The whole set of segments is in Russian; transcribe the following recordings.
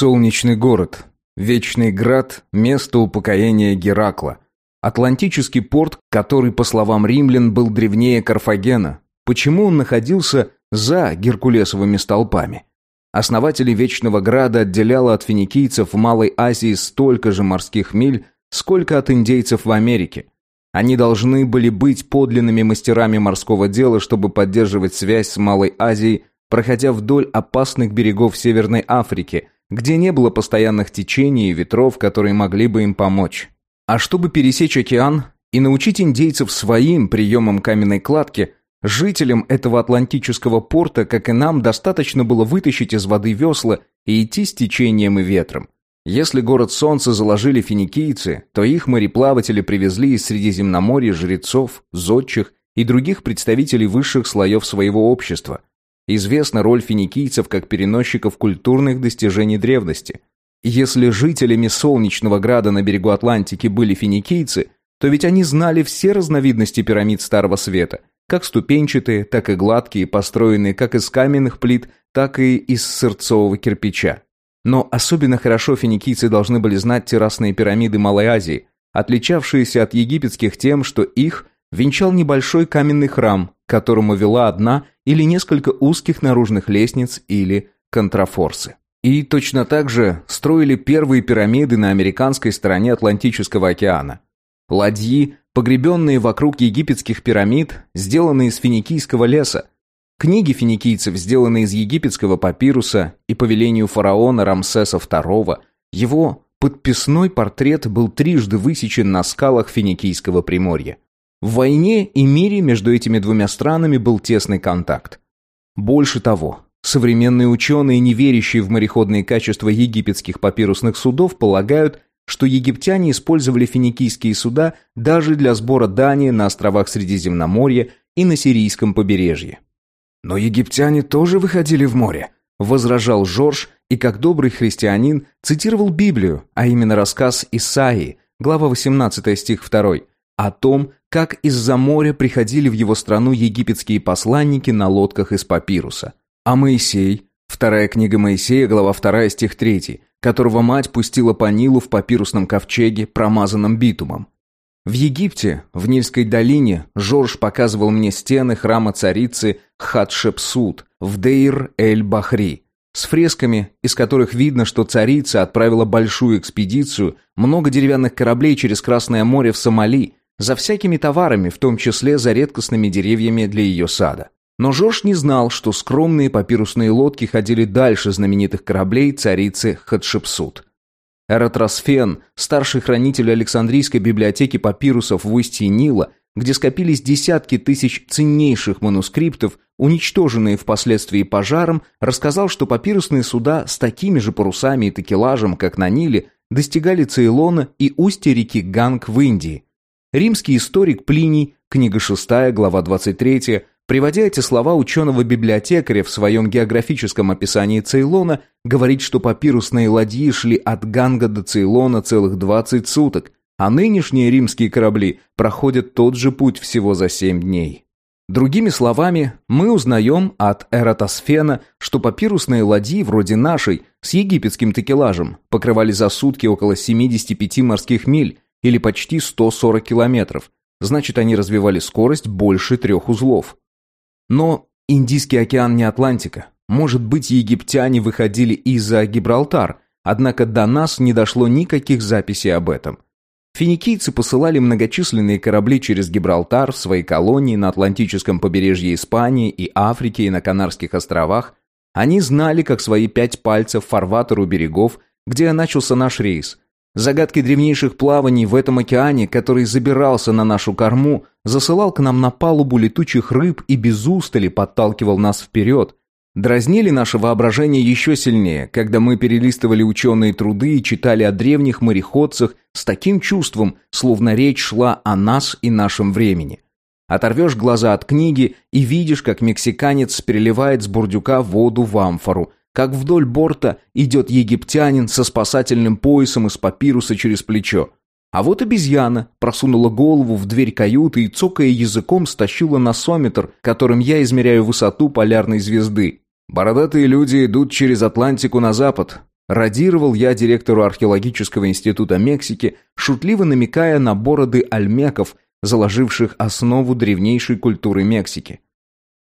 Солнечный город. Вечный град – место упокоения Геракла. Атлантический порт, который, по словам римлян, был древнее Карфагена. Почему он находился за Геркулесовыми столпами? Основатели Вечного Града отделяло от финикийцев в Малой Азии столько же морских миль, сколько от индейцев в Америке. Они должны были быть подлинными мастерами морского дела, чтобы поддерживать связь с Малой Азией, проходя вдоль опасных берегов Северной Африки, где не было постоянных течений и ветров, которые могли бы им помочь. А чтобы пересечь океан и научить индейцев своим приемам каменной кладки, жителям этого атлантического порта, как и нам, достаточно было вытащить из воды весла и идти с течением и ветром. Если город Солнца заложили финикийцы, то их мореплаватели привезли из Средиземноморья жрецов, зодчих и других представителей высших слоев своего общества. Известна роль финикийцев как переносчиков культурных достижений древности. Если жителями Солнечного Града на берегу Атлантики были финикийцы, то ведь они знали все разновидности пирамид Старого Света, как ступенчатые, так и гладкие, построенные как из каменных плит, так и из сырцового кирпича. Но особенно хорошо финикийцы должны были знать террасные пирамиды Малой Азии, отличавшиеся от египетских тем, что их венчал небольшой каменный храм, к которому вела одна или несколько узких наружных лестниц или контрафорсы. И точно так же строили первые пирамиды на американской стороне Атлантического океана. Ладьи, погребенные вокруг египетских пирамид, сделанные из финикийского леса, Книги финикийцев, сделанные из египетского папируса и по велению фараона Рамсеса II, его подписной портрет был трижды высечен на скалах финикийского приморья. В войне и мире между этими двумя странами был тесный контакт. Больше того, современные ученые, не верящие в мореходные качества египетских папирусных судов, полагают, что египтяне использовали финикийские суда даже для сбора дани на островах Средиземноморья и на сирийском побережье. «Но египтяне тоже выходили в море», — возражал Жорж и, как добрый христианин, цитировал Библию, а именно рассказ Исаии, глава 18 стих 2, о том, как из-за моря приходили в его страну египетские посланники на лодках из папируса. А Моисей, вторая книга Моисея, глава 2 стих 3, которого мать пустила по Нилу в папирусном ковчеге, промазанном битумом. В Египте, в Нильской долине, Жорж показывал мне стены храма царицы Хатшепсут в Дейр-эль-Бахри, с фресками, из которых видно, что царица отправила большую экспедицию, много деревянных кораблей через Красное море в Сомали, за всякими товарами, в том числе за редкостными деревьями для ее сада. Но Жорж не знал, что скромные папирусные лодки ходили дальше знаменитых кораблей царицы Хатшепсут – Эратросфен, старший хранитель Александрийской библиотеки папирусов в устье Нила, где скопились десятки тысяч ценнейших манускриптов, уничтоженные впоследствии пожаром, рассказал, что папирусные суда с такими же парусами и такелажем, как на Ниле, достигали Цейлона и устья реки Ганг в Индии. Римский историк Плиний, книга 6, глава 23, Приводя эти слова ученого-библиотекаря в своем географическом описании Цейлона, говорит, что папирусные ладьи шли от Ганга до Цейлона целых 20 суток, а нынешние римские корабли проходят тот же путь всего за 7 дней. Другими словами, мы узнаем от Эратосфена, что папирусные ладьи вроде нашей, с египетским такелажем, покрывали за сутки около 75 морских миль, или почти 140 километров. Значит, они развивали скорость больше трех узлов. Но Индийский океан не Атлантика. Может быть, египтяне выходили из-за Гибралтар, однако до нас не дошло никаких записей об этом. Финикийцы посылали многочисленные корабли через Гибралтар в свои колонии на Атлантическом побережье Испании и Африки и на Канарских островах. Они знали, как свои пять пальцев фарватер у берегов, где начался наш рейс – Загадки древнейших плаваний в этом океане, который забирался на нашу корму, засылал к нам на палубу летучих рыб и без устали подталкивал нас вперед. Дразнили наше воображение еще сильнее, когда мы перелистывали ученые труды и читали о древних мореходцах с таким чувством, словно речь шла о нас и нашем времени. Оторвешь глаза от книги и видишь, как мексиканец переливает с бурдюка воду в амфору – как вдоль борта идет египтянин со спасательным поясом из папируса через плечо. А вот обезьяна просунула голову в дверь каюты и, цокая языком, стащила носометр, которым я измеряю высоту полярной звезды. Бородатые люди идут через Атлантику на запад. Радировал я директору археологического института Мексики, шутливо намекая на бороды альмеков, заложивших основу древнейшей культуры Мексики.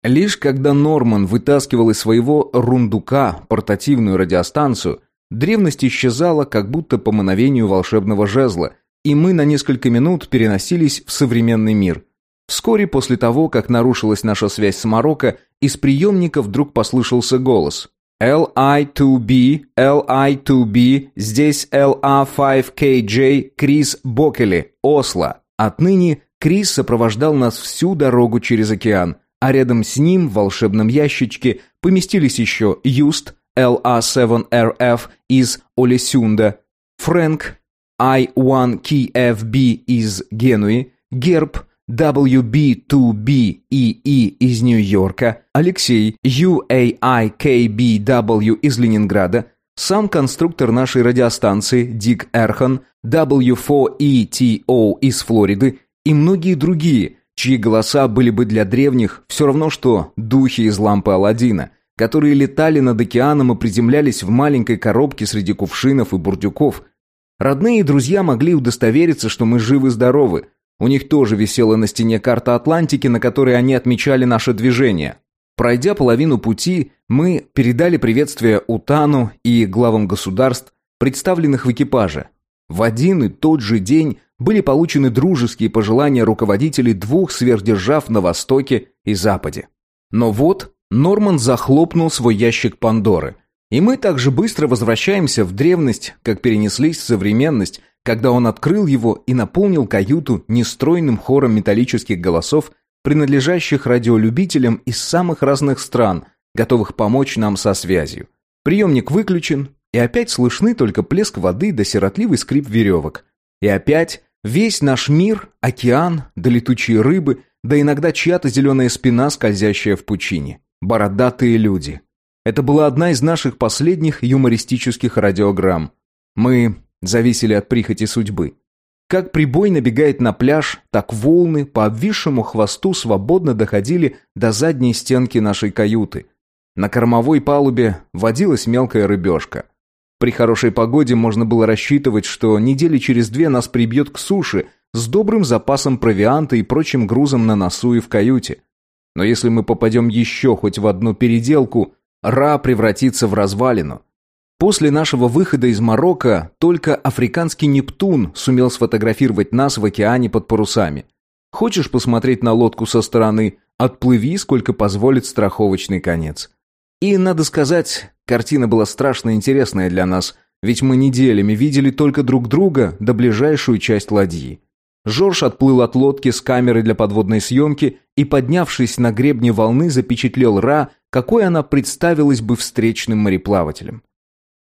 Лишь когда Норман вытаскивал из своего рундука портативную радиостанцию, древность исчезала как будто по мановению волшебного жезла, и мы на несколько минут переносились в современный мир. Вскоре после того, как нарушилась наша связь с Марокко, из приемника вдруг послышался голос. LI2B, LI2B, здесь LA5KJ, Крис Бокели, Осло. Отныне Крис сопровождал нас всю дорогу через океан, а рядом с ним в волшебном ящичке поместились еще Юст, LA7RF из Олесюнда, Фрэнк, I1KFB из Генуи, Герб, WB2BEE из Нью-Йорка, Алексей, UAIKBW из Ленинграда, сам конструктор нашей радиостанции Дик Эрхан, W4ETO из Флориды и многие другие, чьи голоса были бы для древних все равно что духи из лампы Аладдина, которые летали над океаном и приземлялись в маленькой коробке среди кувшинов и бурдюков. Родные и друзья могли удостовериться, что мы живы-здоровы, у них тоже висела на стене карта Атлантики, на которой они отмечали наше движение. Пройдя половину пути, мы передали приветствие Утану и главам государств, представленных в экипаже. В один и тот же день были получены дружеские пожелания руководителей двух сверхдержав на Востоке и Западе. Но вот Норман захлопнул свой ящик Пандоры, и мы так же быстро возвращаемся в древность, как перенеслись в современность, когда он открыл его и наполнил каюту нестройным хором металлических голосов, принадлежащих радиолюбителям из самых разных стран, готовых помочь нам со связью. Приемник выключен, и опять слышны только плеск воды да сиротливый скрип веревок. И опять весь наш мир, океан, да летучие рыбы, да иногда чья-то зеленая спина, скользящая в пучине. Бородатые люди. Это была одна из наших последних юмористических радиограмм. Мы зависели от прихоти судьбы. Как прибой набегает на пляж, так волны по обвисшему хвосту свободно доходили до задней стенки нашей каюты. На кормовой палубе водилась мелкая рыбешка. При хорошей погоде можно было рассчитывать, что недели через две нас прибьет к суше с добрым запасом провианта и прочим грузом на носу и в каюте. Но если мы попадем еще хоть в одну переделку, Ра превратится в развалину. После нашего выхода из Марокко только африканский Нептун сумел сфотографировать нас в океане под парусами. Хочешь посмотреть на лодку со стороны? Отплыви, сколько позволит страховочный конец. И, надо сказать, картина была страшно интересная для нас, ведь мы неделями видели только друг друга до ближайшую часть ладьи. Жорж отплыл от лодки с камерой для подводной съемки и, поднявшись на гребне волны, запечатлел Ра, какой она представилась бы встречным мореплавателем.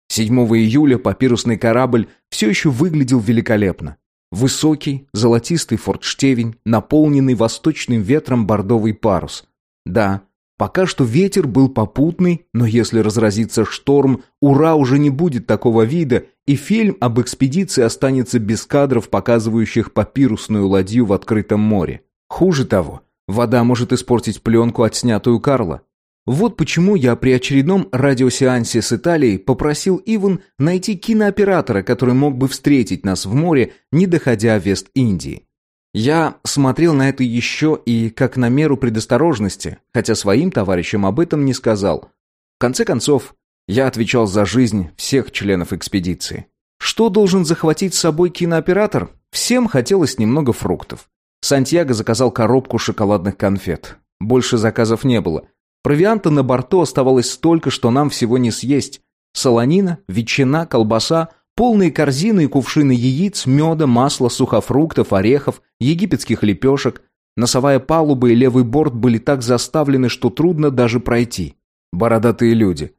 7 июля папирусный корабль все еще выглядел великолепно. Высокий, золотистый фортштевень, наполненный восточным ветром бордовый парус. Да, пока что ветер был попутный, но если разразится шторм, ура уже не будет такого вида, и фильм об экспедиции останется без кадров, показывающих папирусную ладью в открытом море. Хуже того, вода может испортить пленку, отснятую Карла. Вот почему я при очередном радиосеансе с Италией попросил Иван найти кинооператора, который мог бы встретить нас в море, не доходя Вест-Индии. Я смотрел на это еще и как на меру предосторожности, хотя своим товарищам об этом не сказал. В конце концов, я отвечал за жизнь всех членов экспедиции. Что должен захватить с собой кинооператор? Всем хотелось немного фруктов. Сантьяго заказал коробку шоколадных конфет. Больше заказов не было. Провианта на борту оставалось столько, что нам всего не съесть. Солонина, ветчина, колбаса, полные корзины и кувшины яиц, меда, масла, сухофруктов, орехов, египетских лепешек. Носовая палуба и левый борт были так заставлены, что трудно даже пройти. Бородатые люди.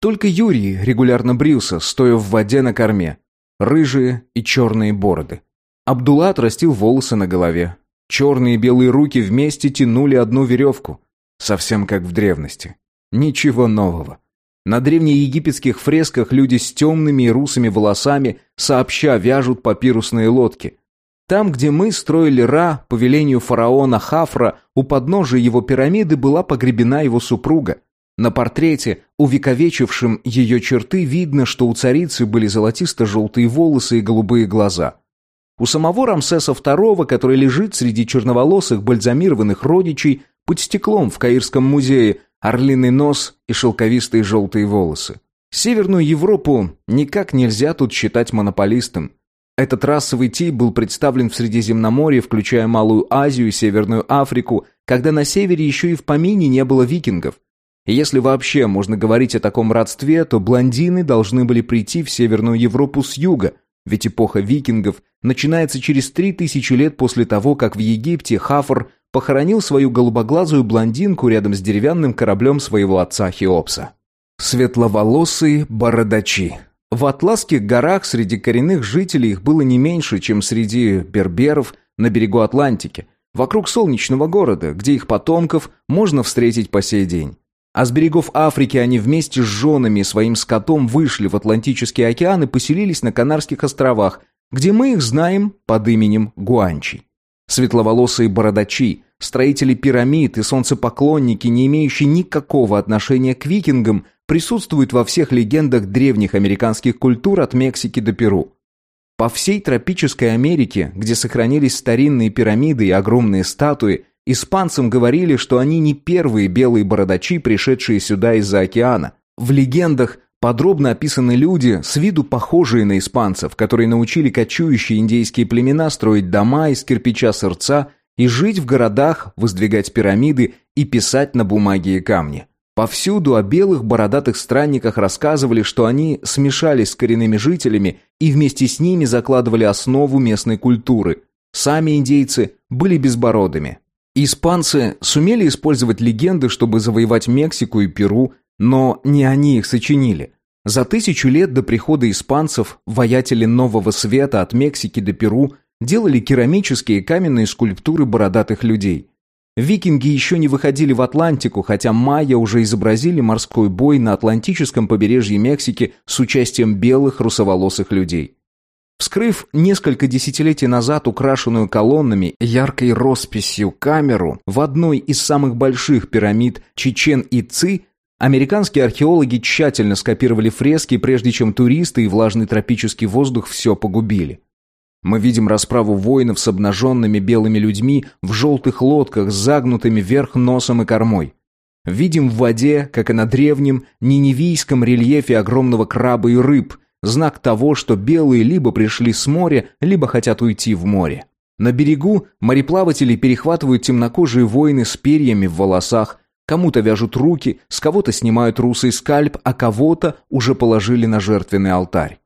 Только Юрий регулярно брился, стоя в воде на корме. Рыжие и черные бороды. Абдулла отрастил волосы на голове. Черные и белые руки вместе тянули одну веревку. Совсем как в древности. Ничего нового. На древнеегипетских фресках люди с темными и русыми волосами сообща вяжут папирусные лодки. Там, где мы строили Ра, по велению фараона Хафра, у подножия его пирамиды была погребена его супруга. На портрете, увековечившем ее черты, видно, что у царицы были золотисто-желтые волосы и голубые глаза. У самого Рамсеса II, который лежит среди черноволосых бальзамированных родичей, под стеклом в Каирском музее, орлиный нос и шелковистые желтые волосы. Северную Европу никак нельзя тут считать монополистом. Этот расовый тип был представлен в Средиземноморье, включая Малую Азию и Северную Африку, когда на севере еще и в помине не было викингов. Если вообще можно говорить о таком родстве, то блондины должны были прийти в Северную Европу с юга, ведь эпоха викингов начинается через три тысячи лет после того, как в Египте Хафр похоронил свою голубоглазую блондинку рядом с деревянным кораблем своего отца Хеопса. Светловолосые бородачи. В Атласских горах среди коренных жителей их было не меньше, чем среди берберов на берегу Атлантики, вокруг солнечного города, где их потомков можно встретить по сей день. А с берегов Африки они вместе с женами и своим скотом вышли в Атлантический океан и поселились на Канарских островах, где мы их знаем под именем Гуанчи. Светловолосые бородачи, строители пирамид и солнцепоклонники, не имеющие никакого отношения к викингам, присутствуют во всех легендах древних американских культур от Мексики до Перу. По всей тропической Америке, где сохранились старинные пирамиды и огромные статуи, испанцам говорили, что они не первые белые бородачи, пришедшие сюда из-за океана. В легендах подробно описаны люди, с виду похожие на испанцев, которые научили кочующие индейские племена строить дома из кирпича сердца и жить в городах, воздвигать пирамиды и писать на бумаге и камне. Повсюду о белых бородатых странниках рассказывали, что они смешались с коренными жителями и вместе с ними закладывали основу местной культуры. Сами индейцы были безбородыми. Испанцы сумели использовать легенды, чтобы завоевать Мексику и Перу, но не они их сочинили. За тысячу лет до прихода испанцев воятели Нового Света от Мексики до Перу делали керамические и каменные скульптуры бородатых людей – Викинги еще не выходили в Атлантику, хотя майя уже изобразили морской бой на Атлантическом побережье Мексики с участием белых русоволосых людей. Вскрыв несколько десятилетий назад украшенную колоннами яркой росписью камеру в одной из самых больших пирамид Чечен-Ицы, американские археологи тщательно скопировали фрески, прежде чем туристы и влажный тропический воздух все погубили. Мы видим расправу воинов с обнаженными белыми людьми в желтых лодках с загнутыми вверх носом и кормой. Видим в воде, как и на древнем ниневийском рельефе огромного краба и рыб, знак того, что белые либо пришли с моря, либо хотят уйти в море. На берегу мореплаватели перехватывают темнокожие воины с перьями в волосах, кому-то вяжут руки, с кого-то снимают русый скальп, а кого-то уже положили на жертвенный алтарь.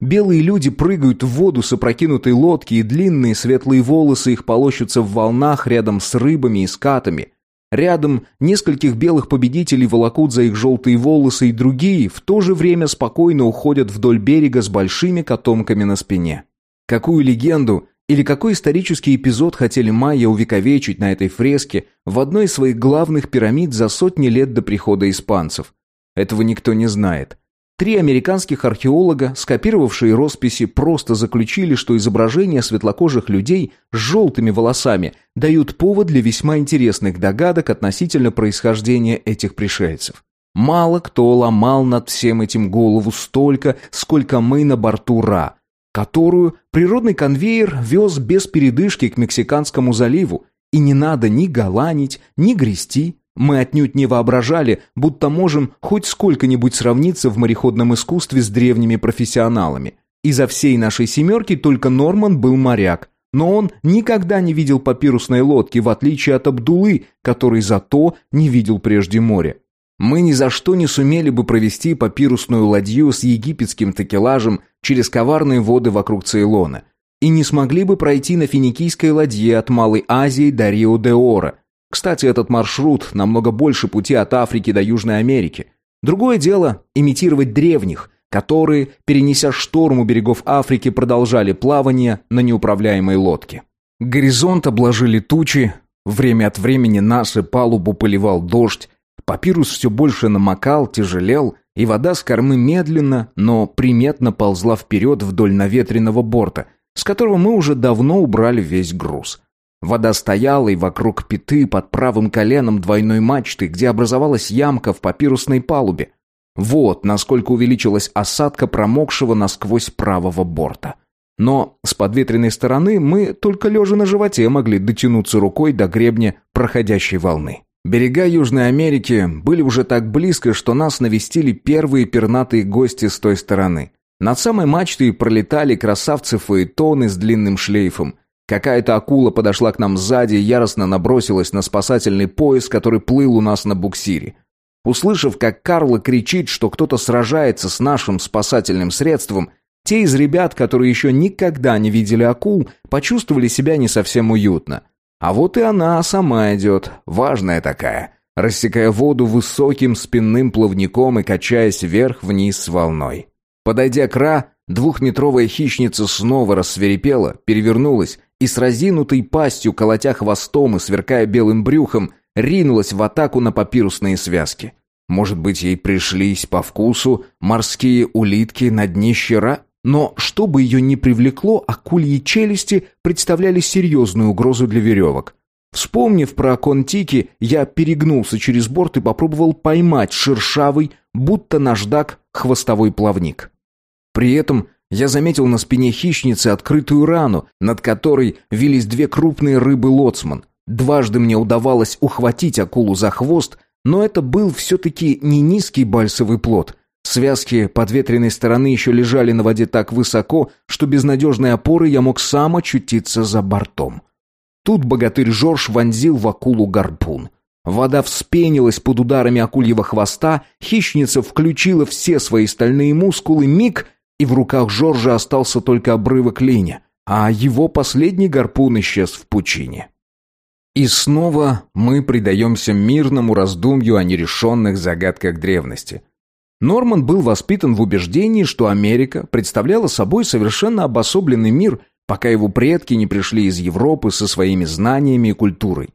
Белые люди прыгают в воду с опрокинутой лодки, и длинные светлые волосы их полощутся в волнах рядом с рыбами и скатами. Рядом нескольких белых победителей волокут за их желтые волосы, и другие в то же время спокойно уходят вдоль берега с большими котомками на спине. Какую легенду или какой исторический эпизод хотели майя увековечить на этой фреске в одной из своих главных пирамид за сотни лет до прихода испанцев? Этого никто не знает. Три американских археолога, скопировавшие росписи, просто заключили, что изображения светлокожих людей с желтыми волосами дают повод для весьма интересных догадок относительно происхождения этих пришельцев. Мало кто ломал над всем этим голову столько, сколько мы на борту Ра, которую природный конвейер вез без передышки к Мексиканскому заливу, и не надо ни галанить, ни грести, мы отнюдь не воображали, будто можем хоть сколько-нибудь сравниться в мореходном искусстве с древними профессионалами. Изо всей нашей семерки только Норман был моряк, но он никогда не видел папирусной лодки, в отличие от Абдулы, который зато не видел прежде моря. Мы ни за что не сумели бы провести папирусную ладью с египетским такелажем через коварные воды вокруг Цейлона, и не смогли бы пройти на финикийской ладье от Малой Азии до Рио-де-Ора, кстати, этот маршрут намного больше пути от Африки до Южной Америки. Другое дело – имитировать древних, которые, перенеся шторм у берегов Африки, продолжали плавание на неуправляемой лодке. Горизонт обложили тучи, время от времени нас и палубу поливал дождь, папирус все больше намокал, тяжелел, и вода с кормы медленно, но приметно ползла вперед вдоль наветренного борта, с которого мы уже давно убрали весь груз. Вода стояла и вокруг пяты под правым коленом двойной мачты, где образовалась ямка в папирусной палубе. Вот насколько увеличилась осадка промокшего насквозь правого борта. Но с подветренной стороны мы только лежа на животе могли дотянуться рукой до гребня проходящей волны. Берега Южной Америки были уже так близко, что нас навестили первые пернатые гости с той стороны. Над самой мачтой пролетали красавцы фаэтоны с длинным шлейфом. Какая-то акула подошла к нам сзади и яростно набросилась на спасательный пояс, который плыл у нас на буксире. Услышав, как Карла кричит, что кто-то сражается с нашим спасательным средством, те из ребят, которые еще никогда не видели акул, почувствовали себя не совсем уютно. А вот и она сама идет, важная такая, рассекая воду высоким спинным плавником и качаясь вверх-вниз с волной. Подойдя к Ра, двухметровая хищница снова рассверепела, перевернулась и с разинутой пастью, колотя хвостом и сверкая белым брюхом, ринулась в атаку на папирусные связки. Может быть, ей пришлись по вкусу морские улитки на дне щера? Но чтобы ее не привлекло, акульи челюсти представляли серьезную угрозу для веревок. Вспомнив про контики, я перегнулся через борт и попробовал поймать шершавый, будто наждак, хвостовой плавник. При этом я заметил на спине хищницы открытую рану, над которой вились две крупные рыбы-лоцман. Дважды мне удавалось ухватить акулу за хвост, но это был все-таки не низкий бальсовый плод, Связки подветренной стороны еще лежали на воде так высоко, что без надежной опоры я мог сам очутиться за бортом. Тут богатырь Жорж вонзил в акулу гарпун. Вода вспенилась под ударами акульего хвоста, хищница включила все свои стальные мускулы, миг, и в руках Жоржа остался только обрывок линя, а его последний гарпун исчез в пучине. И снова мы предаемся мирному раздумью о нерешенных загадках древности – Норман был воспитан в убеждении, что Америка представляла собой совершенно обособленный мир, пока его предки не пришли из Европы со своими знаниями и культурой.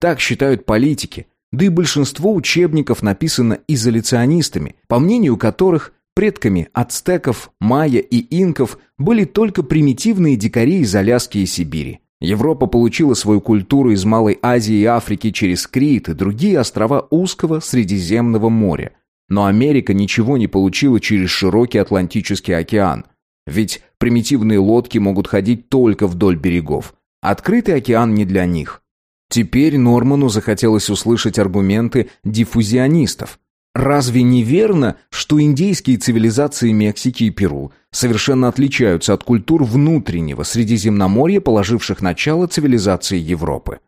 Так считают политики, да и большинство учебников написано изоляционистами, по мнению которых предками ацтеков, майя и инков были только примитивные дикари из Аляски и Сибири. Европа получила свою культуру из Малой Азии и Африки через Крит и другие острова узкого Средиземного моря – но Америка ничего не получила через широкий Атлантический океан. Ведь примитивные лодки могут ходить только вдоль берегов. Открытый океан не для них. Теперь Норману захотелось услышать аргументы диффузионистов. Разве не верно, что индейские цивилизации Мексики и Перу совершенно отличаются от культур внутреннего Средиземноморья, положивших начало цивилизации Европы?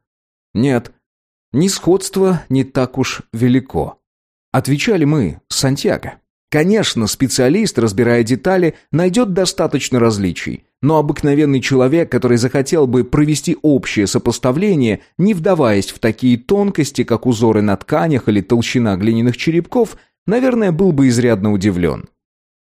Нет, несходство не так уж велико. Отвечали мы, Сантьяго. Конечно, специалист, разбирая детали, найдет достаточно различий, но обыкновенный человек, который захотел бы провести общее сопоставление, не вдаваясь в такие тонкости, как узоры на тканях или толщина глиняных черепков, наверное, был бы изрядно удивлен.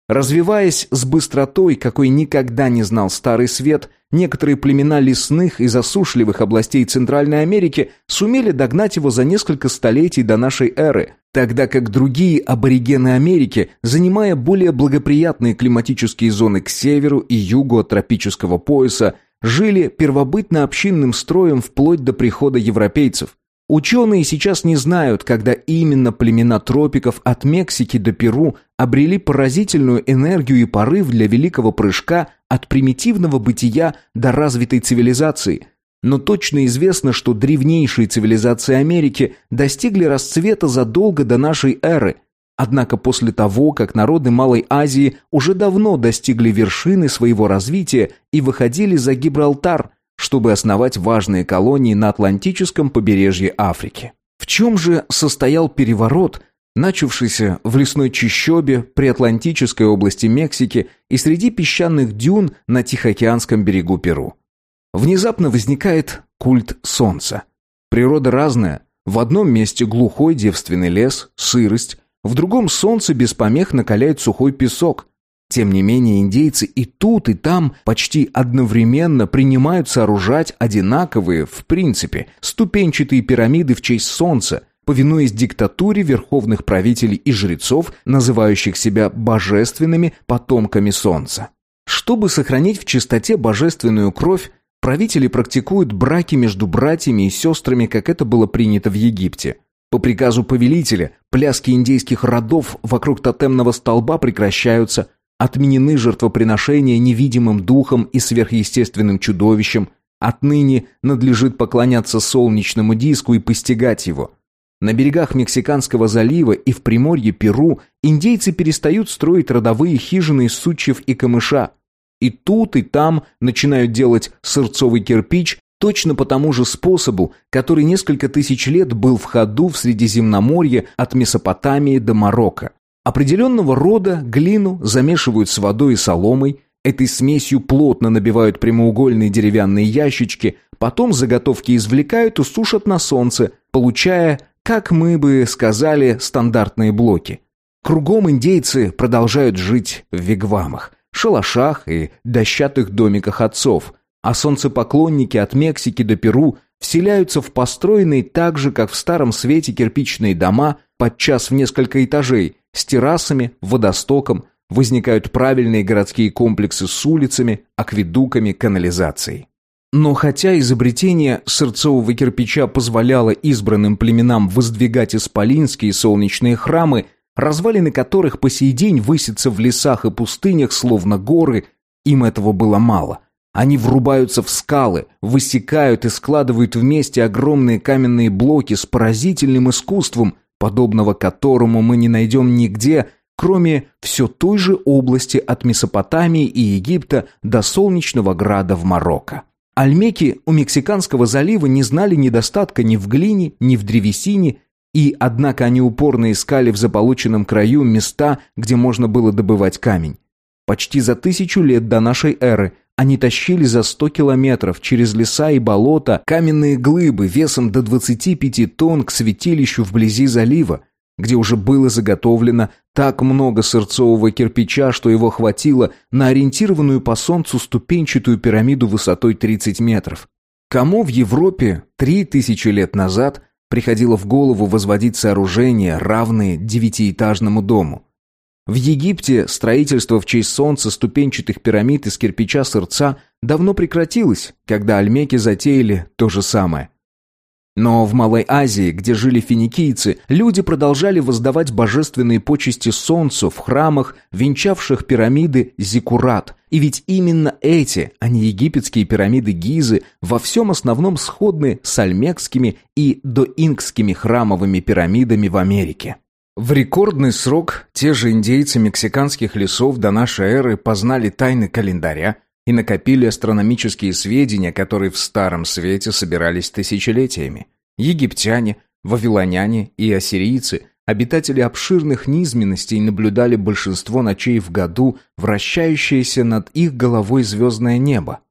Развиваясь с быстротой, какой никогда не знал Старый Свет, некоторые племена лесных и засушливых областей Центральной Америки сумели догнать его за несколько столетий до нашей эры, тогда как другие аборигены Америки, занимая более благоприятные климатические зоны к северу и югу от тропического пояса, жили первобытно-общинным строем вплоть до прихода европейцев. Ученые сейчас не знают, когда именно племена тропиков от Мексики до Перу обрели поразительную энергию и порыв для великого прыжка от примитивного бытия до развитой цивилизации. Но точно известно, что древнейшие цивилизации Америки достигли расцвета задолго до нашей эры. Однако после того, как народы Малой Азии уже давно достигли вершины своего развития и выходили за Гибралтар – чтобы основать важные колонии на Атлантическом побережье Африки. В чем же состоял переворот, начавшийся в лесной чащобе при Атлантической области Мексики и среди песчаных дюн на Тихоокеанском берегу Перу? Внезапно возникает культ солнца. Природа разная. В одном месте глухой девственный лес, сырость, в другом солнце без помех накаляет сухой песок, тем не менее, индейцы и тут, и там почти одновременно принимают сооружать одинаковые, в принципе, ступенчатые пирамиды в честь Солнца, повинуясь диктатуре верховных правителей и жрецов, называющих себя божественными потомками Солнца. Чтобы сохранить в чистоте божественную кровь, Правители практикуют браки между братьями и сестрами, как это было принято в Египте. По приказу повелителя пляски индейских родов вокруг тотемного столба прекращаются, отменены жертвоприношения невидимым духом и сверхъестественным чудовищам, отныне надлежит поклоняться солнечному диску и постигать его. На берегах Мексиканского залива и в приморье Перу индейцы перестают строить родовые хижины из сучьев и камыша. И тут, и там начинают делать сырцовый кирпич точно по тому же способу, который несколько тысяч лет был в ходу в Средиземноморье от Месопотамии до Марокко. Определенного рода глину замешивают с водой и соломой, этой смесью плотно набивают прямоугольные деревянные ящички, потом заготовки извлекают и сушат на солнце, получая, как мы бы сказали, стандартные блоки. Кругом индейцы продолжают жить в вигвамах, шалашах и дощатых домиках отцов, а солнцепоклонники от Мексики до Перу вселяются в построенные так же, как в Старом Свете кирпичные дома, подчас в несколько этажей, с террасами, водостоком, возникают правильные городские комплексы с улицами, акведуками, канализацией. Но хотя изобретение сырцового кирпича позволяло избранным племенам воздвигать исполинские солнечные храмы, развалины которых по сей день высятся в лесах и пустынях, словно горы, им этого было мало. Они врубаются в скалы, высекают и складывают вместе огромные каменные блоки с поразительным искусством, подобного которому мы не найдем нигде, кроме все той же области от Месопотамии и Египта до Солнечного Града в Марокко. Альмеки у Мексиканского залива не знали недостатка ни в глине, ни в древесине, и, однако, они упорно искали в заполученном краю места, где можно было добывать камень. Почти за тысячу лет до нашей эры они тащили за сто километров через леса и болота каменные глыбы весом до 25 тонн к святилищу вблизи залива, где уже было заготовлено так много сырцового кирпича, что его хватило на ориентированную по солнцу ступенчатую пирамиду высотой 30 метров. Кому в Европе три тысячи лет назад приходило в голову возводить сооружения, равные девятиэтажному дому? В Египте строительство в честь солнца ступенчатых пирамид из кирпича сырца давно прекратилось, когда альмеки затеяли то же самое. Но в Малой Азии, где жили финикийцы, люди продолжали воздавать божественные почести солнцу в храмах, венчавших пирамиды Зиккурат. И ведь именно эти, а не египетские пирамиды Гизы, во всем основном сходны с альмекскими и доингскими храмовыми пирамидами в Америке. В рекордный срок те же индейцы мексиканских лесов до нашей эры познали тайны календаря и накопили астрономические сведения, которые в Старом Свете собирались тысячелетиями. Египтяне, вавилоняне и ассирийцы, обитатели обширных низменностей, наблюдали большинство ночей в году вращающееся над их головой звездное небо.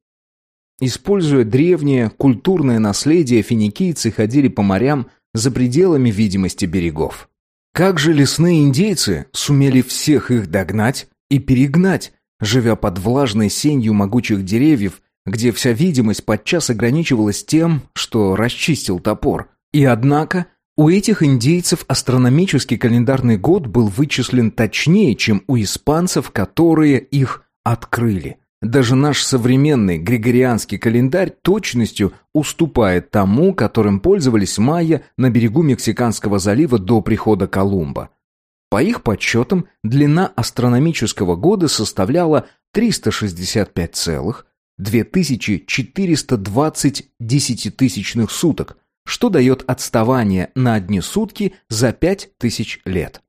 Используя древнее культурное наследие, финикийцы ходили по морям за пределами видимости берегов. Как же лесные индейцы сумели всех их догнать и перегнать, живя под влажной сенью могучих деревьев, где вся видимость подчас ограничивалась тем, что расчистил топор. И однако у этих индейцев астрономический календарный год был вычислен точнее, чем у испанцев, которые их открыли. Даже наш современный григорианский календарь точностью уступает тому, которым пользовались майя на берегу Мексиканского залива до прихода Колумба. По их подсчетам, длина астрономического года составляла 365,2420 десятитысячных суток, что дает отставание на одни сутки за 5000 лет.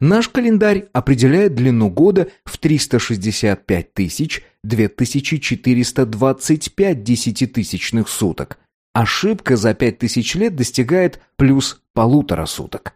Наш календарь определяет длину года в 365 тысяч 2425 десятитысячных суток. Ошибка за 5000 лет достигает плюс полутора суток.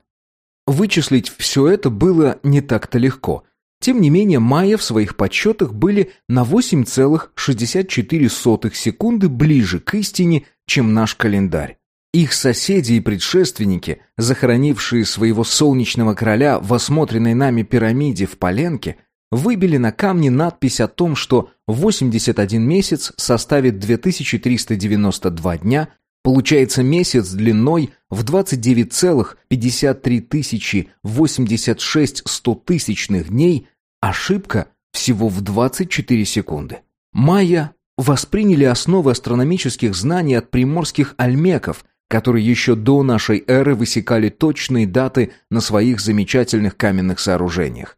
Вычислить все это было не так-то легко. Тем не менее, майя в своих подсчетах были на 8,64 секунды ближе к истине, чем наш календарь. Их соседи и предшественники, захоронившие своего солнечного короля в осмотренной нами пирамиде в Поленке, выбили на камне надпись о том, что 81 месяц составит 2392 дня, получается месяц длиной в 29,53 тысячи 86 стотысячных дней, ошибка всего в 24 секунды. Майя восприняли основы астрономических знаний от приморских альмеков, которые еще до нашей эры высекали точные даты на своих замечательных каменных сооружениях.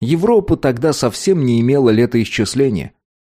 Европа тогда совсем не имела летоисчисления.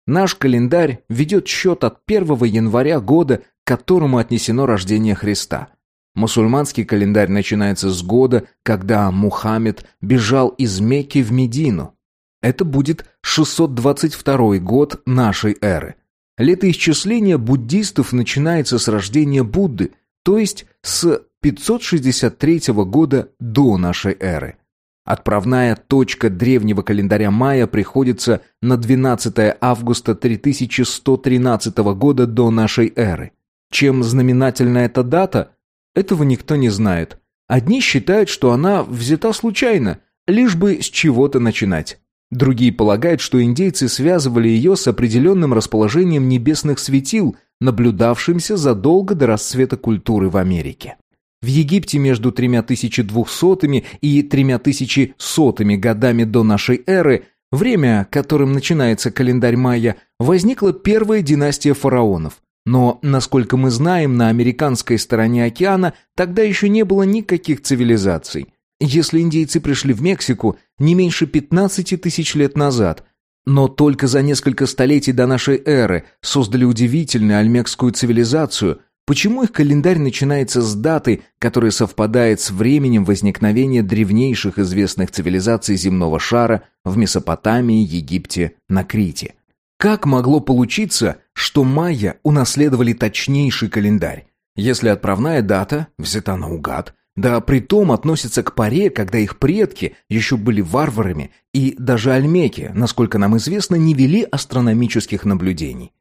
Наш календарь ведет счет от 1 января года, которому отнесено рождение Христа. Мусульманский календарь начинается с года, когда Мухаммед бежал из Мекки в Медину. Это будет 622 год нашей эры. Летоисчисление буддистов начинается с рождения Будды, то есть с 563 года до нашей эры. Отправная точка древнего календаря майя приходится на 12 августа 3113 года до нашей эры. Чем знаменательна эта дата? Этого никто не знает. Одни считают, что она взята случайно, лишь бы с чего-то начинать. Другие полагают, что индейцы связывали ее с определенным расположением небесных светил, наблюдавшимся задолго до расцвета культуры в Америке. В Египте между 3200 и 3100 годами до нашей эры, время, которым начинается календарь майя, возникла первая династия фараонов. Но, насколько мы знаем, на американской стороне океана тогда еще не было никаких цивилизаций. Если индейцы пришли в Мексику не меньше 15 тысяч лет назад, но только за несколько столетий до нашей эры создали удивительную альмекскую цивилизацию, Почему их календарь начинается с даты, которая совпадает с временем возникновения древнейших известных цивилизаций земного шара в Месопотамии, Египте, на Крите? Как могло получиться, что майя унаследовали точнейший календарь, если отправная дата взята наугад, да притом относится к паре, когда их предки еще были варварами, и даже альмеки, насколько нам известно, не вели астрономических наблюдений?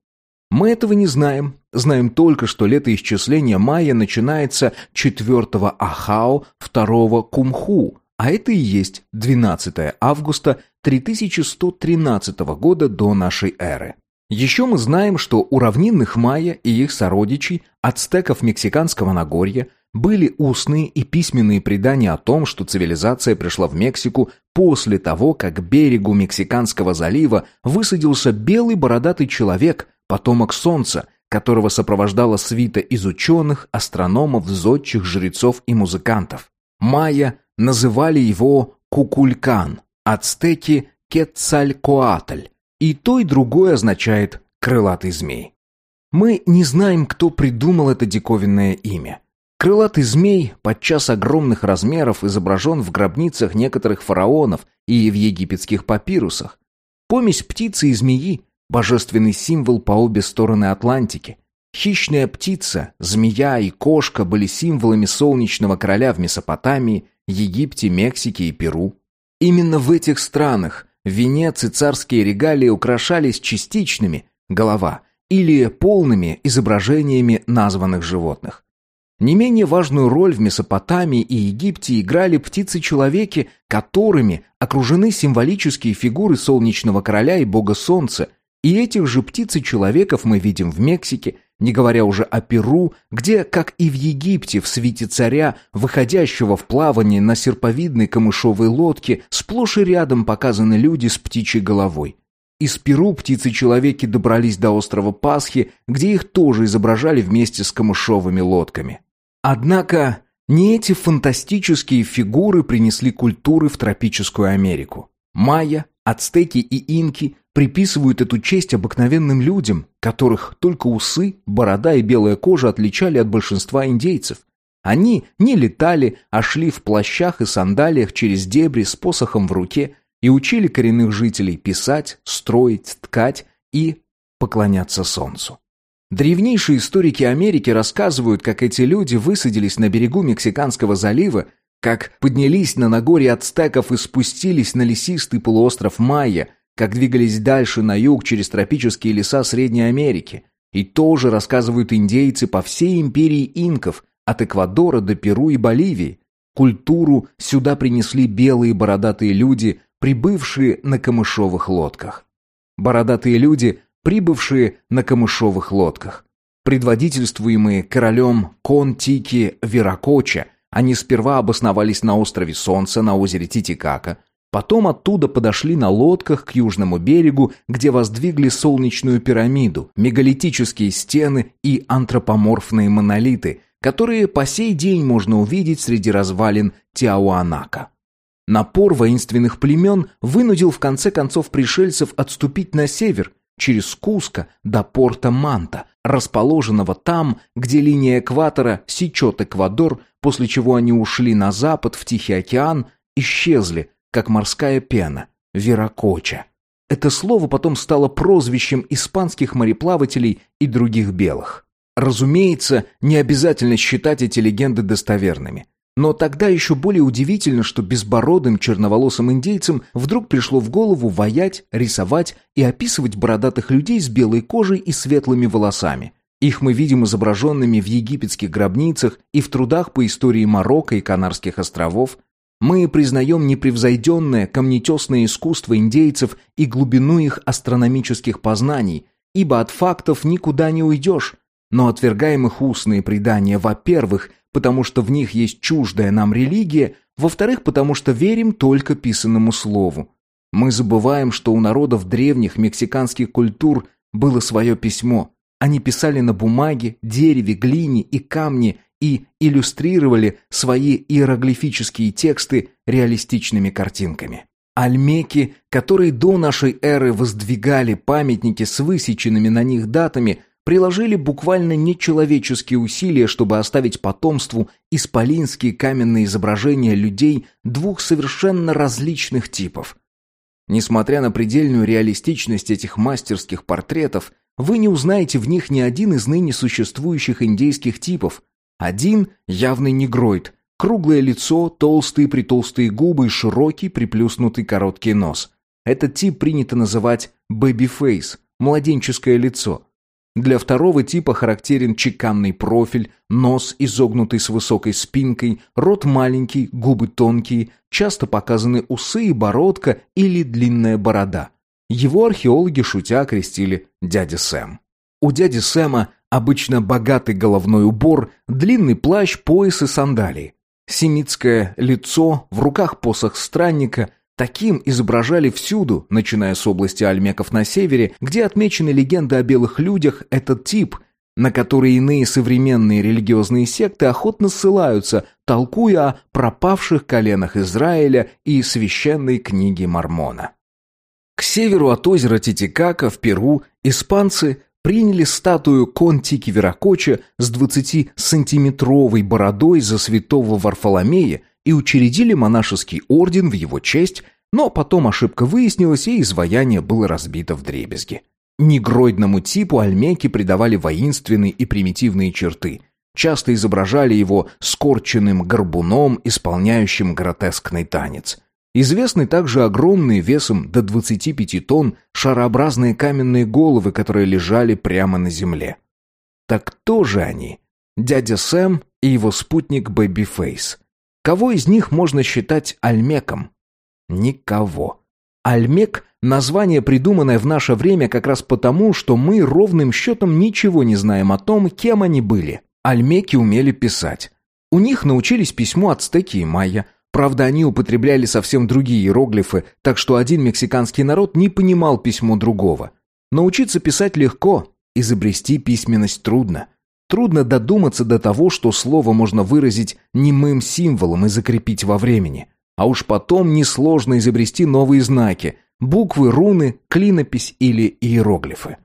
Мы этого не знаем. Знаем только, что летоисчисление майя начинается 4 Ахао 2 Кумху, а это и есть 12 августа 3113 года до нашей эры. Еще мы знаем, что у равнинных майя и их сородичей, ацтеков Мексиканского Нагорья, были устные и письменные предания о том, что цивилизация пришла в Мексику после того, как к берегу Мексиканского залива высадился белый бородатый человек, потомок Солнца, которого сопровождала свита из ученых, астрономов, зодчих, жрецов и музыкантов. Майя называли его Кукулькан, ацтеки Кетцалькоатль, и то и другое означает «крылатый змей». Мы не знаем, кто придумал это диковинное имя. Крылатый змей, подчас огромных размеров, изображен в гробницах некоторых фараонов и в египетских папирусах. Помесь птицы и змеи божественный символ по обе стороны Атлантики. Хищная птица, змея и кошка были символами солнечного короля в Месопотамии, Египте, Мексике и Перу. Именно в этих странах венец и царские регалии украшались частичными, голова, или полными изображениями названных животных. Не менее важную роль в Месопотамии и Египте играли птицы-человеки, которыми окружены символические фигуры солнечного короля и бога солнца, и этих же птиц и человеков мы видим в Мексике, не говоря уже о Перу, где, как и в Египте, в свите царя, выходящего в плавание на серповидной камышовой лодке, сплошь и рядом показаны люди с птичьей головой. Из Перу птицы-человеки добрались до острова Пасхи, где их тоже изображали вместе с камышовыми лодками. Однако не эти фантастические фигуры принесли культуры в тропическую Америку. Майя, ацтеки и инки приписывают эту честь обыкновенным людям, которых только усы, борода и белая кожа отличали от большинства индейцев. Они не летали, а шли в плащах и сандалиях через дебри с посохом в руке и учили коренных жителей писать, строить, ткать и поклоняться солнцу. Древнейшие историки Америки рассказывают, как эти люди высадились на берегу Мексиканского залива, как поднялись на Нагорье ацтеков и спустились на лесистый полуостров Майя, как двигались дальше на юг через тропические леса Средней Америки. И тоже рассказывают индейцы по всей империи инков, от Эквадора до Перу и Боливии. Культуру сюда принесли белые бородатые люди, прибывшие на камышовых лодках. Бородатые люди, прибывшие на камышовых лодках. Предводительствуемые королем Контики Веракоча, они сперва обосновались на острове Солнца на озере Титикака, Потом оттуда подошли на лодках к южному берегу, где воздвигли солнечную пирамиду, мегалитические стены и антропоморфные монолиты, которые по сей день можно увидеть среди развалин Тиауанака. Напор воинственных племен вынудил в конце концов пришельцев отступить на север, через Куско до порта Манта, расположенного там, где линия экватора сечет Эквадор, после чего они ушли на запад в Тихий океан, исчезли, как морская пена, веракоча. Это слово потом стало прозвищем испанских мореплавателей и других белых. Разумеется, не обязательно считать эти легенды достоверными. Но тогда еще более удивительно, что безбородым черноволосым индейцам вдруг пришло в голову ваять, рисовать и описывать бородатых людей с белой кожей и светлыми волосами. Их мы видим изображенными в египетских гробницах и в трудах по истории Марокко и Канарских островов, мы признаем непревзойденное камнетесное искусство индейцев и глубину их астрономических познаний, ибо от фактов никуда не уйдешь, но отвергаем их устные предания, во-первых, потому что в них есть чуждая нам религия, во-вторых, потому что верим только писанному слову. Мы забываем, что у народов древних мексиканских культур было свое письмо. Они писали на бумаге, дереве, глине и камне и иллюстрировали свои иероглифические тексты реалистичными картинками. Альмеки, которые до нашей эры воздвигали памятники с высеченными на них датами, приложили буквально нечеловеческие усилия, чтобы оставить потомству исполинские каменные изображения людей двух совершенно различных типов. Несмотря на предельную реалистичность этих мастерских портретов, вы не узнаете в них ни один из ныне существующих индейских типов – один – явный негроид. Круглое лицо, толстые-претолстые губы и широкий приплюснутый короткий нос. Этот тип принято называть «baby-face» – младенческое лицо. Для второго типа характерен чеканный профиль, нос изогнутый с высокой спинкой, рот маленький, губы тонкие, часто показаны усы и бородка или длинная борода. Его археологи шутя окрестили «дядя Сэм». У дяди Сэма Обычно богатый головной убор, длинный плащ, пояс и сандалии. Семитское лицо, в руках посох странника. Таким изображали всюду, начиная с области Альмеков на севере, где отмечены легенды о белых людях, этот тип, на который иные современные религиозные секты охотно ссылаются, толкуя о пропавших коленах Израиля и священной книге Мормона. К северу от озера Титикака в Перу испанцы приняли статую Контики Веракоча с 20-сантиметровой бородой за святого Варфоломея и учредили монашеский орден в его честь, но потом ошибка выяснилась, и изваяние было разбито в дребезги. Негроидному типу альмеки придавали воинственные и примитивные черты. Часто изображали его скорченным горбуном, исполняющим гротескный танец. Известны также огромные весом до 25 тонн шарообразные каменные головы, которые лежали прямо на земле. Так кто же они? Дядя Сэм и его спутник Бэби Фейс. Кого из них можно считать Альмеком? Никого. Альмек – название, придуманное в наше время как раз потому, что мы ровным счетом ничего не знаем о том, кем они были. Альмеки умели писать. У них научились письму ацтеки и майя, Правда, они употребляли совсем другие иероглифы, так что один мексиканский народ не понимал письмо другого. Научиться писать легко, изобрести письменность трудно. Трудно додуматься до того, что слово можно выразить немым символом и закрепить во времени. А уж потом несложно изобрести новые знаки – буквы, руны, клинопись или иероглифы.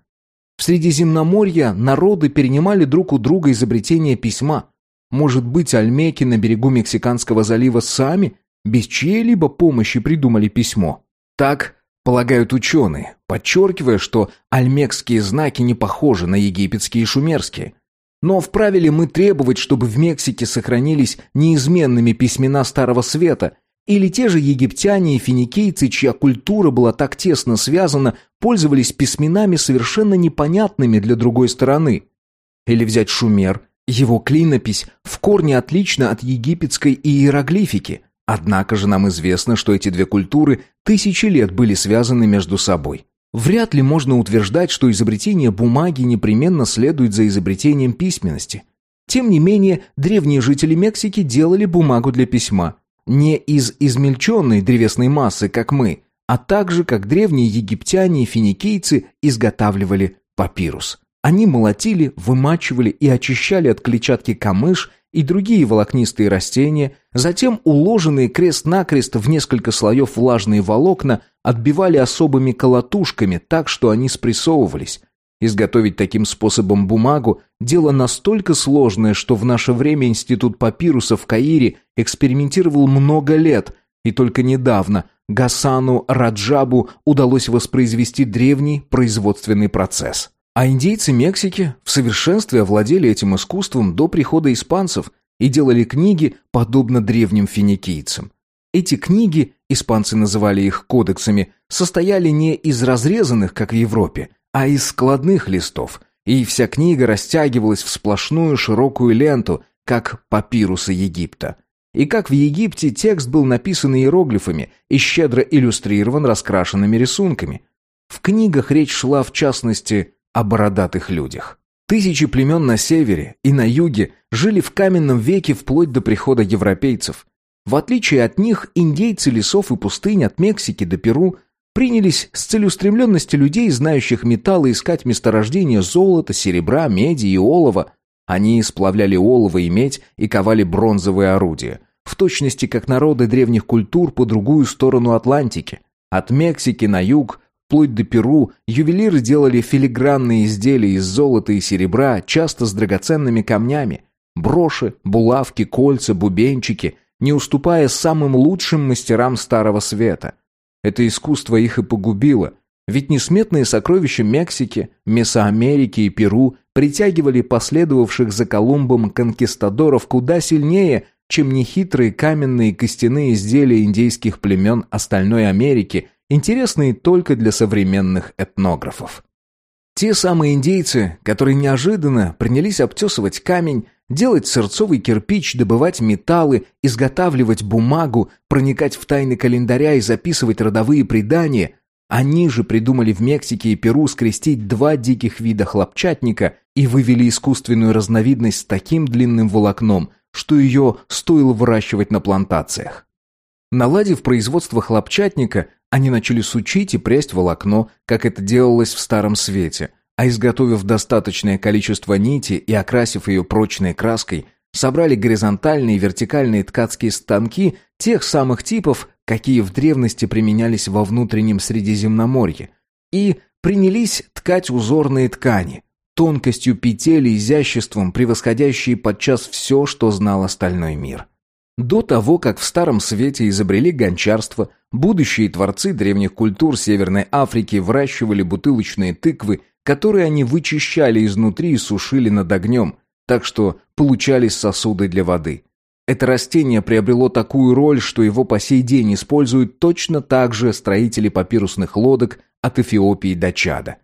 В Средиземноморье народы перенимали друг у друга изобретение письма, может быть, альмеки на берегу Мексиканского залива сами, без чьей-либо помощи придумали письмо? Так полагают ученые, подчеркивая, что альмекские знаки не похожи на египетские и шумерские. Но вправе ли мы требовать, чтобы в Мексике сохранились неизменными письмена Старого Света, или те же египтяне и финикийцы, чья культура была так тесно связана, пользовались письменами совершенно непонятными для другой стороны? Или взять Шумер – его клинопись в корне отлична от египетской иероглифики, однако же нам известно, что эти две культуры тысячи лет были связаны между собой. Вряд ли можно утверждать, что изобретение бумаги непременно следует за изобретением письменности. Тем не менее, древние жители Мексики делали бумагу для письма. не из измельченной древесной массы, как мы, а также, как древние египтяне и финикийцы изготавливали папирус. Они молотили, вымачивали и очищали от клетчатки камыш и другие волокнистые растения, затем уложенные крест-накрест в несколько слоев влажные волокна отбивали особыми колотушками так, что они спрессовывались. Изготовить таким способом бумагу – дело настолько сложное, что в наше время Институт папируса в Каире экспериментировал много лет, и только недавно Гасану Раджабу удалось воспроизвести древний производственный процесс. А индейцы Мексики в совершенстве овладели этим искусством до прихода испанцев и делали книги, подобно древним финикийцам. Эти книги, испанцы называли их кодексами, состояли не из разрезанных, как в Европе, а из складных листов, и вся книга растягивалась в сплошную широкую ленту, как папирусы Египта. И как в Египте текст был написан иероглифами и щедро иллюстрирован раскрашенными рисунками. В книгах речь шла, в частности, о бородатых людях. Тысячи племен на севере и на юге жили в каменном веке вплоть до прихода европейцев. В отличие от них, индейцы лесов и пустынь от Мексики до Перу принялись с целеустремленности людей, знающих металлы, искать месторождения золота, серебра, меди и олова. Они сплавляли олово и медь и ковали бронзовые орудия, в точности как народы древних культур по другую сторону Атлантики. От Мексики на юг Вплоть до Перу ювелиры делали филигранные изделия из золота и серебра, часто с драгоценными камнями. Броши, булавки, кольца, бубенчики, не уступая самым лучшим мастерам Старого Света. Это искусство их и погубило, ведь несметные сокровища Мексики, Месоамерики и Перу притягивали последовавших за Колумбом конкистадоров куда сильнее, чем нехитрые каменные костяные изделия индейских племен остальной Америки – интересные только для современных этнографов. Те самые индейцы, которые неожиданно принялись обтесывать камень, делать сырцовый кирпич, добывать металлы, изготавливать бумагу, проникать в тайны календаря и записывать родовые предания, они же придумали в Мексике и Перу скрестить два диких вида хлопчатника и вывели искусственную разновидность с таким длинным волокном, что ее стоило выращивать на плантациях. Наладив производство хлопчатника, они начали сучить и прясть волокно, как это делалось в Старом Свете, а изготовив достаточное количество нити и окрасив ее прочной краской, собрали горизонтальные и вертикальные ткацкие станки тех самых типов, какие в древности применялись во внутреннем Средиземноморье, и принялись ткать узорные ткани, тонкостью петель и изяществом, превосходящие подчас все, что знал остальной мир. До того, как в Старом Свете изобрели гончарство, будущие творцы древних культур Северной Африки выращивали бутылочные тыквы, которые они вычищали изнутри и сушили над огнем, так что получались сосуды для воды. Это растение приобрело такую роль, что его по сей день используют точно так же строители папирусных лодок от Эфиопии до Чада.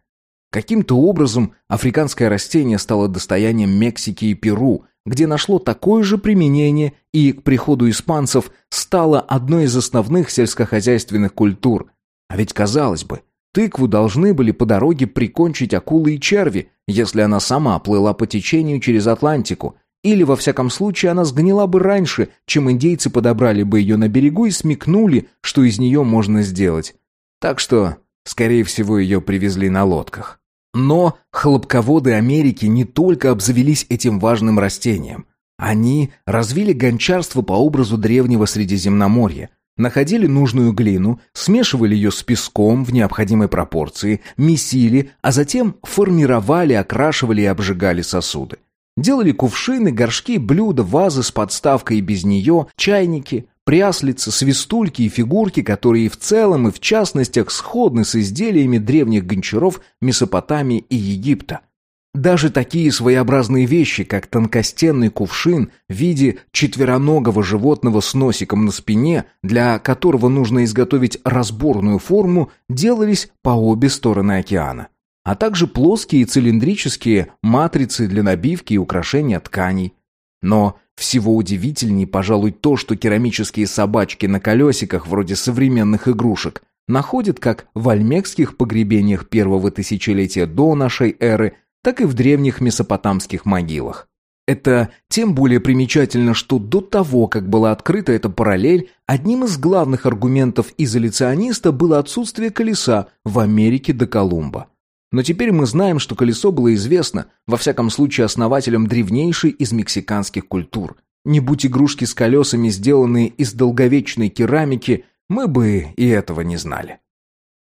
Каким-то образом африканское растение стало достоянием Мексики и Перу – где нашло такое же применение и к приходу испанцев стало одной из основных сельскохозяйственных культур. А ведь, казалось бы, тыкву должны были по дороге прикончить акулы и черви, если она сама плыла по течению через Атлантику, или, во всяком случае, она сгнила бы раньше, чем индейцы подобрали бы ее на берегу и смекнули, что из нее можно сделать. Так что, скорее всего, ее привезли на лодках. Но хлопководы Америки не только обзавелись этим важным растением. Они развили гончарство по образу древнего Средиземноморья, находили нужную глину, смешивали ее с песком в необходимой пропорции, месили, а затем формировали, окрашивали и обжигали сосуды. Делали кувшины, горшки, блюда, вазы с подставкой и без нее, чайники, пряслицы, свистульки и фигурки, которые в целом и в частностях сходны с изделиями древних гончаров Месопотамии и Египта. Даже такие своеобразные вещи, как тонкостенный кувшин в виде четвероногого животного с носиком на спине, для которого нужно изготовить разборную форму, делались по обе стороны океана. А также плоские цилиндрические матрицы для набивки и украшения тканей. Но всего удивительней, пожалуй, то, что керамические собачки на колесиках, вроде современных игрушек, находят как в альмекских погребениях первого тысячелетия до нашей эры, так и в древних месопотамских могилах. Это тем более примечательно, что до того, как была открыта эта параллель, одним из главных аргументов изоляциониста было отсутствие колеса в Америке до Колумба. Но теперь мы знаем, что колесо было известно, во всяком случае основателем древнейшей из мексиканских культур. Не будь игрушки с колесами, сделанные из долговечной керамики, мы бы и этого не знали.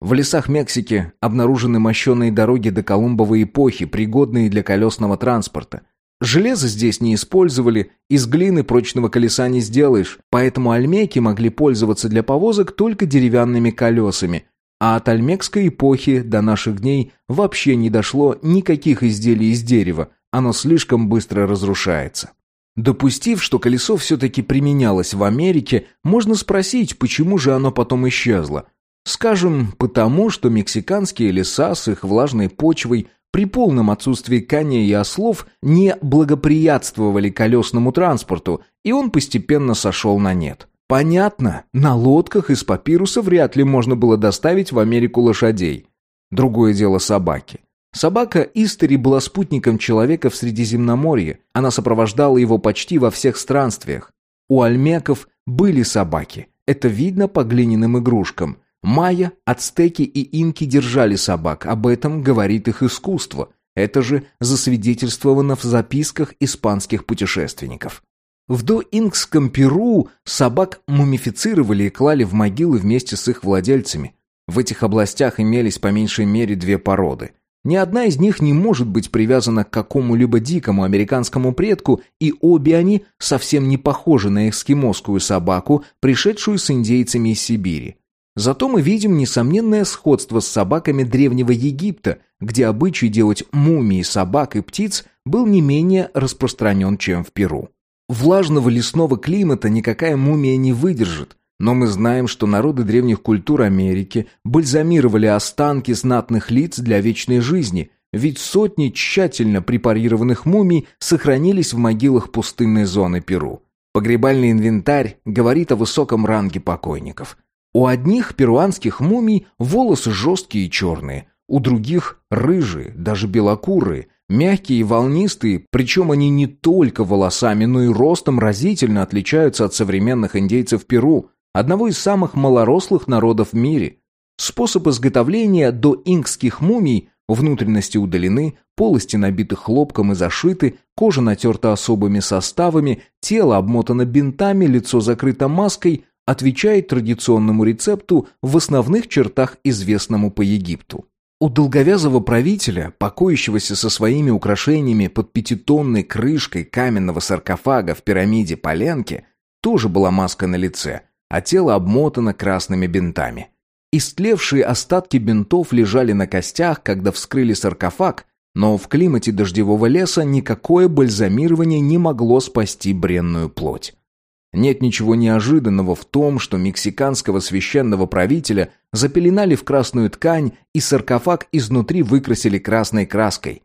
В лесах Мексики обнаружены мощеные дороги до Колумбовой эпохи, пригодные для колесного транспорта. Железо здесь не использовали, из глины прочного колеса не сделаешь, поэтому альмеки могли пользоваться для повозок только деревянными колесами, а от альмекской эпохи до наших дней вообще не дошло никаких изделий из дерева, оно слишком быстро разрушается. Допустив, что колесо все-таки применялось в Америке, можно спросить, почему же оно потом исчезло. Скажем, потому что мексиканские леса с их влажной почвой – при полном отсутствии коней и ослов не благоприятствовали колесному транспорту, и он постепенно сошел на нет. Понятно, на лодках из папируса вряд ли можно было доставить в Америку лошадей. Другое дело собаки. Собака Истери была спутником человека в Средиземноморье. Она сопровождала его почти во всех странствиях. У альмеков были собаки. Это видно по глиняным игрушкам – Майя, ацтеки и инки держали собак, об этом говорит их искусство. Это же засвидетельствовано в записках испанских путешественников. В доинкском Перу собак мумифицировали и клали в могилы вместе с их владельцами. В этих областях имелись по меньшей мере две породы. Ни одна из них не может быть привязана к какому-либо дикому американскому предку, и обе они совсем не похожи на эскимосскую собаку, пришедшую с индейцами из Сибири. Зато мы видим несомненное сходство с собаками Древнего Египта, где обычай делать мумии собак и птиц был не менее распространен, чем в Перу. Влажного лесного климата никакая мумия не выдержит, но мы знаем, что народы древних культур Америки бальзамировали останки знатных лиц для вечной жизни, ведь сотни тщательно препарированных мумий сохранились в могилах пустынной зоны Перу. Погребальный инвентарь говорит о высоком ранге покойников – у одних перуанских мумий волосы жесткие и черные, у других рыжие, даже белокурые, мягкие и волнистые, причем они не только волосами, но и ростом разительно отличаются от современных индейцев Перу, одного из самых малорослых народов в мире. Способ изготовления до инкских мумий Внутренности удалены, полости набиты хлопком и зашиты, кожа натерта особыми составами, тело обмотано бинтами, лицо закрыто маской, отвечает традиционному рецепту в основных чертах известному по Египту. У долговязого правителя, покоящегося со своими украшениями под пятитонной крышкой каменного саркофага в пирамиде Поленки, тоже была маска на лице, а тело обмотано красными бинтами. Истлевшие остатки бинтов лежали на костях, когда вскрыли саркофаг, но в климате дождевого леса никакое бальзамирование не могло спасти бренную плоть. Нет ничего неожиданного в том, что мексиканского священного правителя запеленали в красную ткань и саркофаг изнутри выкрасили красной краской.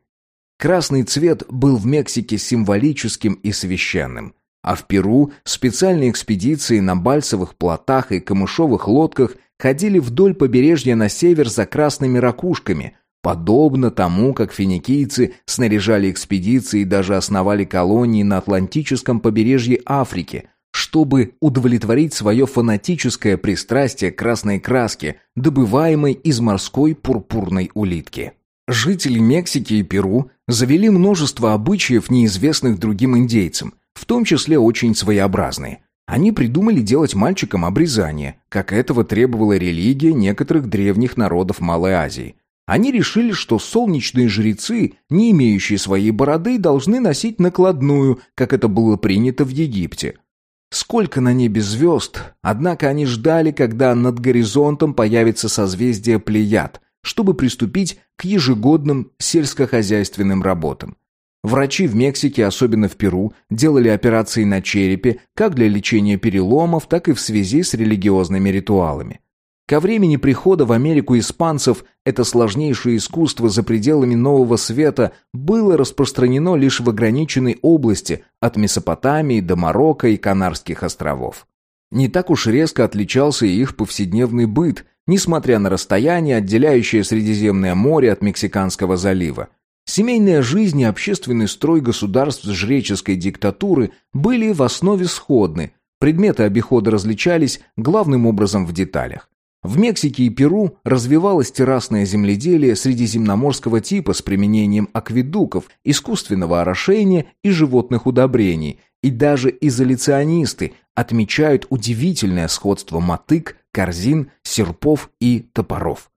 Красный цвет был в Мексике символическим и священным, а в Перу специальные экспедиции на бальсовых плотах и камышовых лодках ходили вдоль побережья на север за красными ракушками, подобно тому, как финикийцы снаряжали экспедиции и даже основали колонии на Атлантическом побережье Африки – чтобы удовлетворить свое фанатическое пристрастие к красной краске, добываемой из морской пурпурной улитки. Жители Мексики и Перу завели множество обычаев, неизвестных другим индейцам, в том числе очень своеобразные. Они придумали делать мальчикам обрезание, как этого требовала религия некоторых древних народов Малой Азии. Они решили, что солнечные жрецы, не имеющие своей бороды, должны носить накладную, как это было принято в Египте – Сколько на небе звезд, однако они ждали, когда над горизонтом появится созвездие Плеяд, чтобы приступить к ежегодным сельскохозяйственным работам. Врачи в Мексике, особенно в Перу, делали операции на черепе как для лечения переломов, так и в связи с религиозными ритуалами. Ко времени прихода в Америку испанцев это сложнейшее искусство за пределами Нового Света было распространено лишь в ограниченной области от Месопотамии до Марокко и Канарских островов. Не так уж резко отличался и их повседневный быт, несмотря на расстояние, отделяющее Средиземное море от Мексиканского залива. Семейная жизнь и общественный строй государств жреческой диктатуры были в основе сходны, предметы обихода различались главным образом в деталях. В Мексике и Перу развивалось террасное земледелие средиземноморского типа с применением акведуков, искусственного орошения и животных удобрений, и даже изоляционисты отмечают удивительное сходство мотык, корзин, серпов и топоров.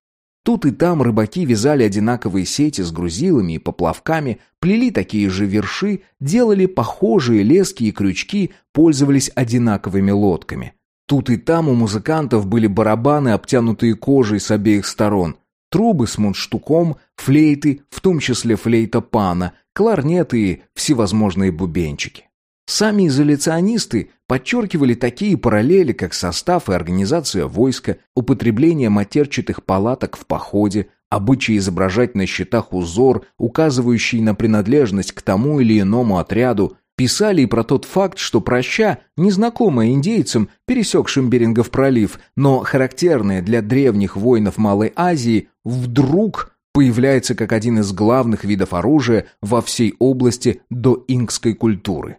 Тут и там рыбаки вязали одинаковые сети с грузилами и поплавками, плели такие же верши, делали похожие лески и крючки, пользовались одинаковыми лодками. Тут и там у музыкантов были барабаны, обтянутые кожей с обеих сторон, трубы с мундштуком, флейты, в том числе флейта пана, кларнеты и всевозможные бубенчики. Сами изоляционисты подчеркивали такие параллели, как состав и организация войска, употребление матерчатых палаток в походе, обычай изображать на щитах узор, указывающий на принадлежность к тому или иному отряду, писали и про тот факт, что проща, незнакомая индейцам, пересекшим Берингов пролив, но характерная для древних воинов Малой Азии, вдруг появляется как один из главных видов оружия во всей области доинкской культуры.